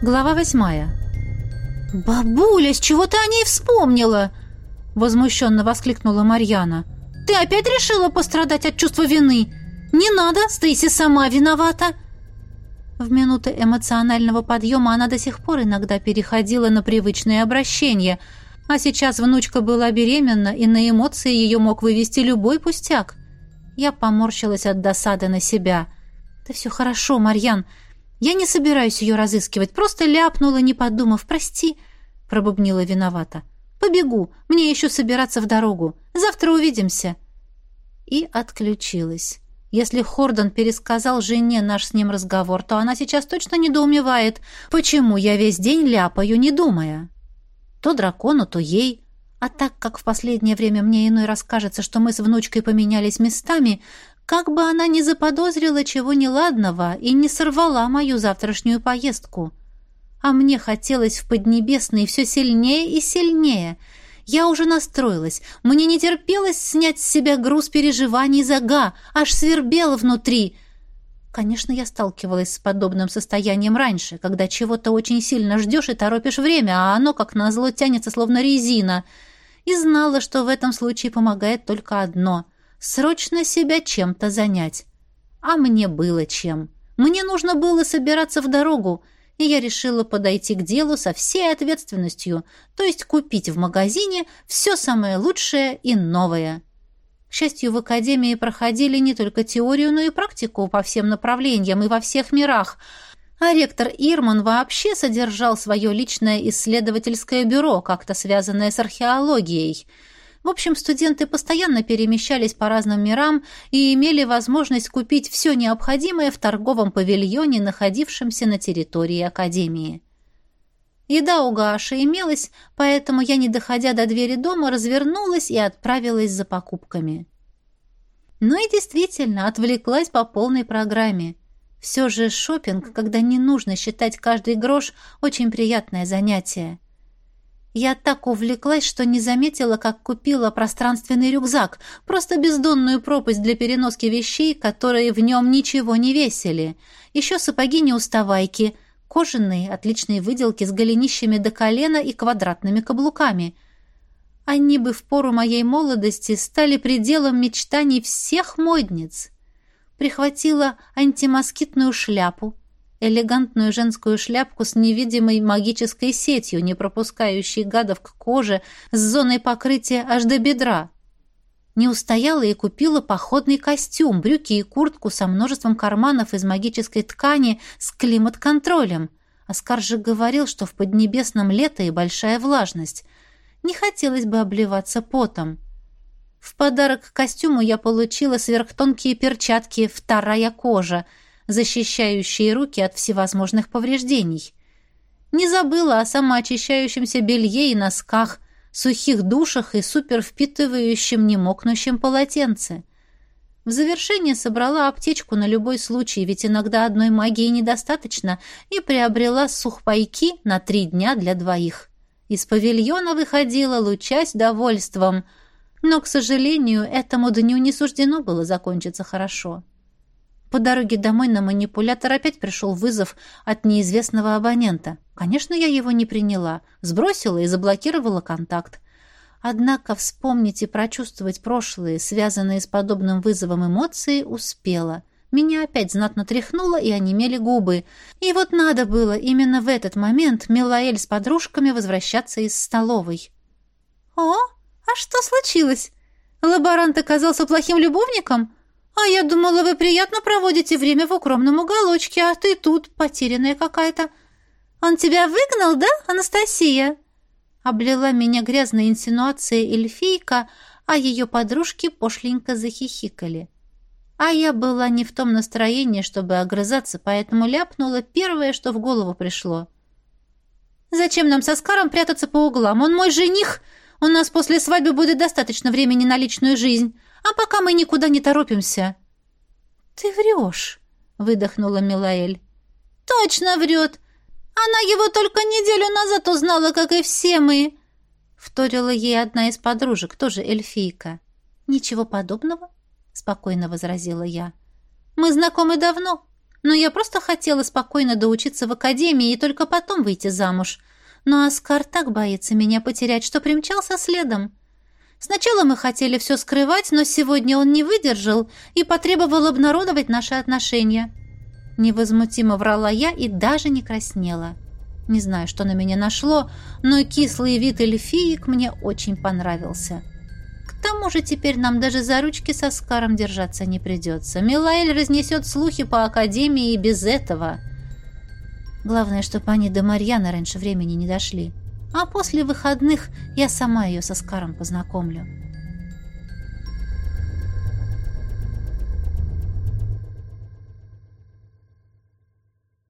Глава восьмая. «Бабуля, с чего ты о ней вспомнила?» Возмущенно воскликнула Марьяна. «Ты опять решила пострадать от чувства вины? Не надо, Стейси сама виновата!» В минуты эмоционального подъема она до сих пор иногда переходила на привычное обращение, а сейчас внучка была беременна, и на эмоции ее мог вывести любой пустяк. Я поморщилась от досады на себя. «Да все хорошо, Марьян. Я не собираюсь ее разыскивать, просто ляпнула, не подумав. Прости», — пробубнила виновата. «Побегу, мне еще собираться в дорогу. Завтра увидимся». И отключилась. Если Хордон пересказал жене наш с ним разговор, то она сейчас точно недоумевает, почему я весь день ляпаю, не думая. То дракону, то ей. А так как в последнее время мне иной расскажется, что мы с внучкой поменялись местами, как бы она ни заподозрила чего неладного и не сорвала мою завтрашнюю поездку. А мне хотелось в Поднебесной все сильнее и сильнее — я уже настроилась. Мне не терпелось снять с себя груз переживаний за Га, аж свербело внутри. Конечно, я сталкивалась с подобным состоянием раньше, когда чего-то очень сильно ждешь и торопишь время, а оно, как назло, тянется словно резина. И знала, что в этом случае помогает только одно — срочно себя чем-то занять. А мне было чем. Мне нужно было собираться в дорогу — и я решила подойти к делу со всей ответственностью, то есть купить в магазине все самое лучшее и новое. К счастью, в академии проходили не только теорию, но и практику по всем направлениям и во всех мирах, а ректор Ирман вообще содержал свое личное исследовательское бюро, как-то связанное с археологией – в общем, студенты постоянно перемещались по разным мирам и имели возможность купить все необходимое в торговом павильоне, находившемся на территории Академии. Еда у Гаши имелась, поэтому я, не доходя до двери дома, развернулась и отправилась за покупками. Ну и действительно, отвлеклась по полной программе. Все же шопинг, когда не нужно считать каждый грош, очень приятное занятие. Я так увлеклась, что не заметила, как купила пространственный рюкзак, просто бездонную пропасть для переноски вещей, которые в нем ничего не весили. Еще сапоги-неуставайки, кожаные, отличные выделки с голенищами до колена и квадратными каблуками. Они бы в пору моей молодости стали пределом мечтаний всех модниц. Прихватила антимоскитную шляпу, элегантную женскую шляпку с невидимой магической сетью, не пропускающей гадов к коже, с зоной покрытия аж до бедра. Не устояла и купила походный костюм, брюки и куртку со множеством карманов из магической ткани с климат-контролем. Оскар же говорил, что в Поднебесном лето и большая влажность. Не хотелось бы обливаться потом. В подарок к костюму я получила сверхтонкие перчатки «Вторая кожа», защищающие руки от всевозможных повреждений. Не забыла о самоочищающемся белье и носках, сухих душах и супервпитывающем немокнущем полотенце. В завершение собрала аптечку на любой случай, ведь иногда одной магии недостаточно, и приобрела сухпайки на три дня для двоих. Из павильона выходила, лучась довольством, но, к сожалению, этому дню не суждено было закончиться хорошо. По дороге домой на манипулятор опять пришел вызов от неизвестного абонента. Конечно, я его не приняла, сбросила и заблокировала контакт. Однако вспомнить и прочувствовать прошлые, связанные с подобным вызовом эмоции, успела. Меня опять знатно тряхнуло, и онемели губы. И вот надо было именно в этот момент Милаэль с подружками возвращаться из столовой. «О, а что случилось? Лаборант оказался плохим любовником?» «А я думала, вы приятно проводите время в укромном уголочке, а ты тут, потерянная какая-то. Он тебя выгнал, да, Анастасия?» Облила меня грязной инсинуацией эльфийка, а ее подружки пошленько захихикали. А я была не в том настроении, чтобы огрызаться, поэтому ляпнула первое, что в голову пришло. «Зачем нам со Скаром прятаться по углам? Он мой жених! У нас после свадьбы будет достаточно времени на личную жизнь а пока мы никуда не торопимся». «Ты врешь», — выдохнула Милаэль. «Точно врет. Она его только неделю назад узнала, как и все мы», — вторила ей одна из подружек, тоже эльфийка. «Ничего подобного», — спокойно возразила я. «Мы знакомы давно, но я просто хотела спокойно доучиться в академии и только потом выйти замуж. Но Оскар так боится меня потерять, что примчался следом. Сначала мы хотели все скрывать, но сегодня он не выдержал и потребовал обнародовать наши отношения. Невозмутимо врала я и даже не краснела. Не знаю, что на меня нашло, но кислый вид эльфиек мне очень понравился. К тому же теперь нам даже за ручки со Скаром держаться не придется. Милаэль разнесет слухи по Академии и без этого. Главное, чтобы они до Марьяна раньше времени не дошли. А после выходных я сама ее со Скаром познакомлю.